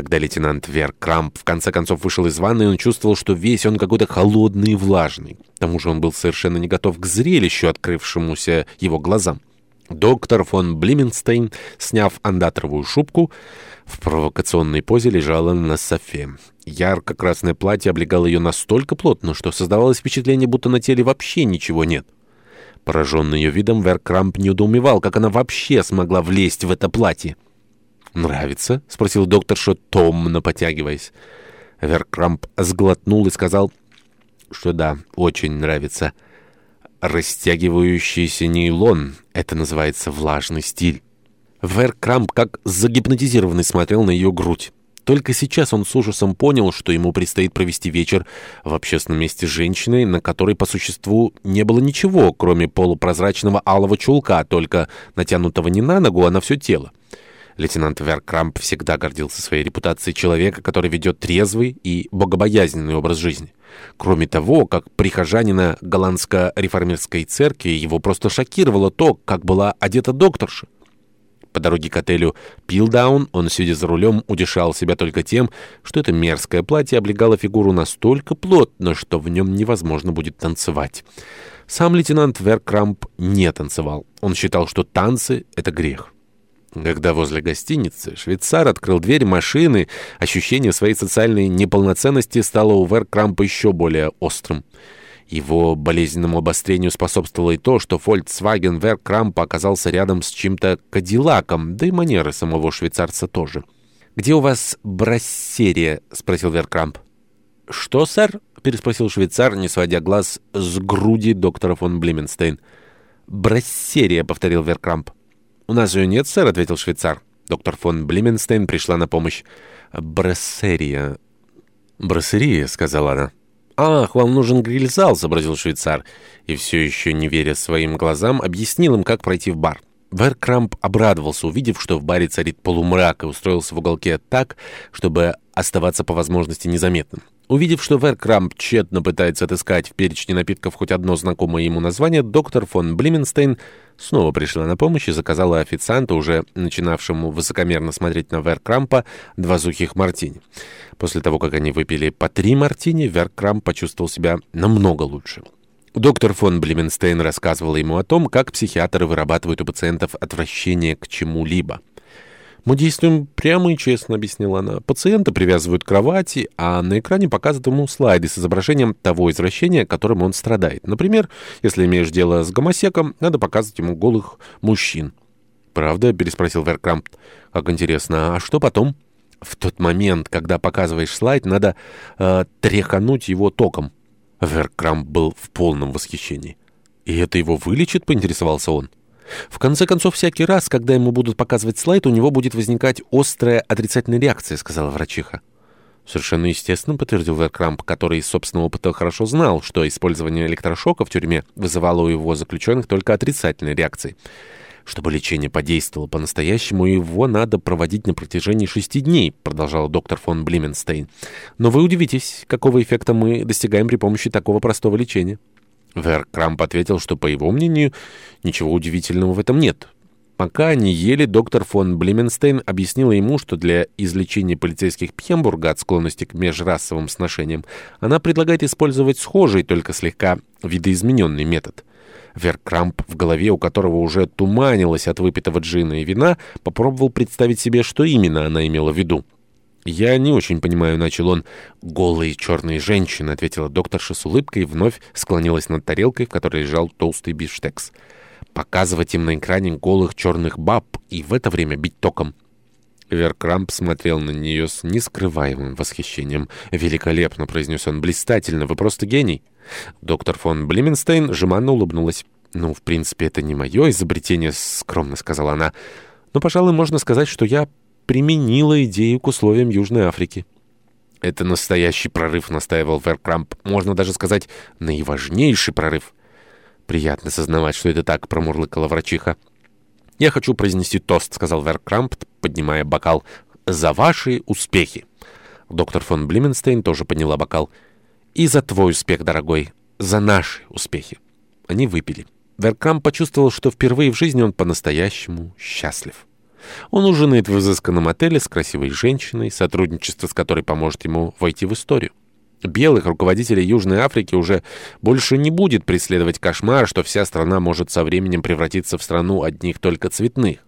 Когда лейтенант Вер Крамп в конце концов вышел из ванной, он чувствовал, что весь он какой-то холодный и влажный. К тому же он был совершенно не готов к зрелищу, открывшемуся его глазам. Доктор фон Блименстейн, сняв андаторовую шубку, в провокационной позе лежала на софе. Ярко-красное платье облегало ее настолько плотно, что создавалось впечатление, будто на теле вообще ничего нет. Пораженный ее видом, Веркрамп недоумевал, как она вообще смогла влезть в это платье. «Нравится?» — спросил докторша, томно потягиваясь. Веркрамп сглотнул и сказал, что да, очень нравится. «Растягивающийся нейлон — это называется влажный стиль». Веркрамп как загипнотизированный смотрел на ее грудь. Только сейчас он с ужасом понял, что ему предстоит провести вечер в общественном месте с женщиной, на которой по существу не было ничего, кроме полупрозрачного алого чулка, только натянутого не на ногу, а на все тело. Лейтенант Веркрамп всегда гордился своей репутацией человека, который ведет трезвый и богобоязненный образ жизни. Кроме того, как прихожанина голландско-реформерской церкви, его просто шокировало то, как была одета докторша. По дороге к отелю Пилдаун он, сидя за рулем, утешал себя только тем, что это мерзкое платье облегало фигуру настолько плотно, что в нем невозможно будет танцевать. Сам лейтенант Веркрамп не танцевал. Он считал, что танцы — это грех. Когда возле гостиницы швейцар открыл дверь машины, ощущение своей социальной неполноценности стало у Веркрампа еще более острым. Его болезненному обострению способствовало и то, что Volkswagen Вер Крампа оказался рядом с чем-то кадиллаком, да и манеры самого швейцарца тоже. «Где у вас брассерия?» — спросил Веркрамп. «Что, сэр?» — переспросил швейцар, не сводя глаз с груди доктора фон Блименстейн. «Брассерия», — повторил Веркрамп. «У нас ее нет, сэр», — ответил швейцар. Доктор фон Блименстейн пришла на помощь. «Брассерия». «Брассерия», — сказала она. «Ах, вам нужен гриль-зал», — сообразил швейцар. И все еще, не веря своим глазам, объяснил им, как пройти в бар. Веркрамп обрадовался, увидев, что в баре царит полумрак, и устроился в уголке так, чтобы оставаться по возможности незаметным. Увидев, что Веркрамп тщетно пытается отыскать в перечне напитков хоть одно знакомое ему название, доктор фон Блименстейн снова пришла на помощь и заказала официанту, уже начинавшему высокомерно смотреть на Веркрампа, два сухих мартини. После того, как они выпили по три мартини, Веркрамп почувствовал себя намного лучше. Доктор фон Блеменстейн рассказывал ему о том, как психиатры вырабатывают у пациентов отвращение к чему-либо. «Мы действуем прямо и честно», — объяснила она. «Пациента привязывают к кровати, а на экране показывают ему слайды с изображением того извращения, которым он страдает. Например, если имеешь дело с гомосеком, надо показывать ему голых мужчин». «Правда?» — переспросил Веркрам. «Как интересно. А что потом?» «В тот момент, когда показываешь слайд, надо э, тряхануть его током». Веркрам был в полном восхищении. «И это его вылечит?» — поинтересовался он. В конце концов, всякий раз, когда ему будут показывать слайд, у него будет возникать острая отрицательная реакция, сказала врачиха. Совершенно естественно, подтвердил Веркрамп, который из собственного опыта хорошо знал, что использование электрошока в тюрьме вызывало у его заключенных только отрицательные реакции. Чтобы лечение подействовало по-настоящему, его надо проводить на протяжении шести дней, продолжал доктор фон Блименстейн. Но вы удивитесь, какого эффекта мы достигаем при помощи такого простого лечения. Вер Крамп ответил, что, по его мнению, ничего удивительного в этом нет. Пока они ели, доктор фон Блименстейн объяснила ему, что для излечения полицейских Пьембурга от склонности к межрасовым сношениям она предлагает использовать схожий, только слегка видоизмененный метод – Веркрамп, в голове у которого уже туманилось от выпитого джина и вина, попробовал представить себе, что именно она имела в виду. «Я не очень понимаю», — начал он. «Голые черные женщины», — ответила докторша с улыбкой и вновь склонилась над тарелкой, в которой лежал толстый бифштекс. «Показывать им на экране голых черных баб и в это время бить током». Веркрамп смотрел на нее с нескрываемым восхищением. «Великолепно», — произнес он, — «блистательно, вы просто гений». Доктор фон Блименстейн жеманно улыбнулась. «Ну, в принципе, это не мое изобретение», — скромно сказала она. «Но, пожалуй, можно сказать, что я применила идею к условиям Южной Африки». «Это настоящий прорыв», — настаивал Веркрамп. «Можно даже сказать, наиважнейший прорыв». «Приятно сознавать, что это так», — промурлыкала врачиха. «Я хочу произнести тост», — сказал Веркрамп, поднимая бокал. «За ваши успехи». Доктор фон Блименстейн тоже подняла бокал. «Бокал». И за твой успех, дорогой, за наши успехи. Они выпили. Веркам почувствовал, что впервые в жизни он по-настоящему счастлив. Он ужинает в изысканном отеле с красивой женщиной, сотрудничество с которой поможет ему войти в историю. Белых руководителей Южной Африки уже больше не будет преследовать кошмар, что вся страна может со временем превратиться в страну одних только цветных.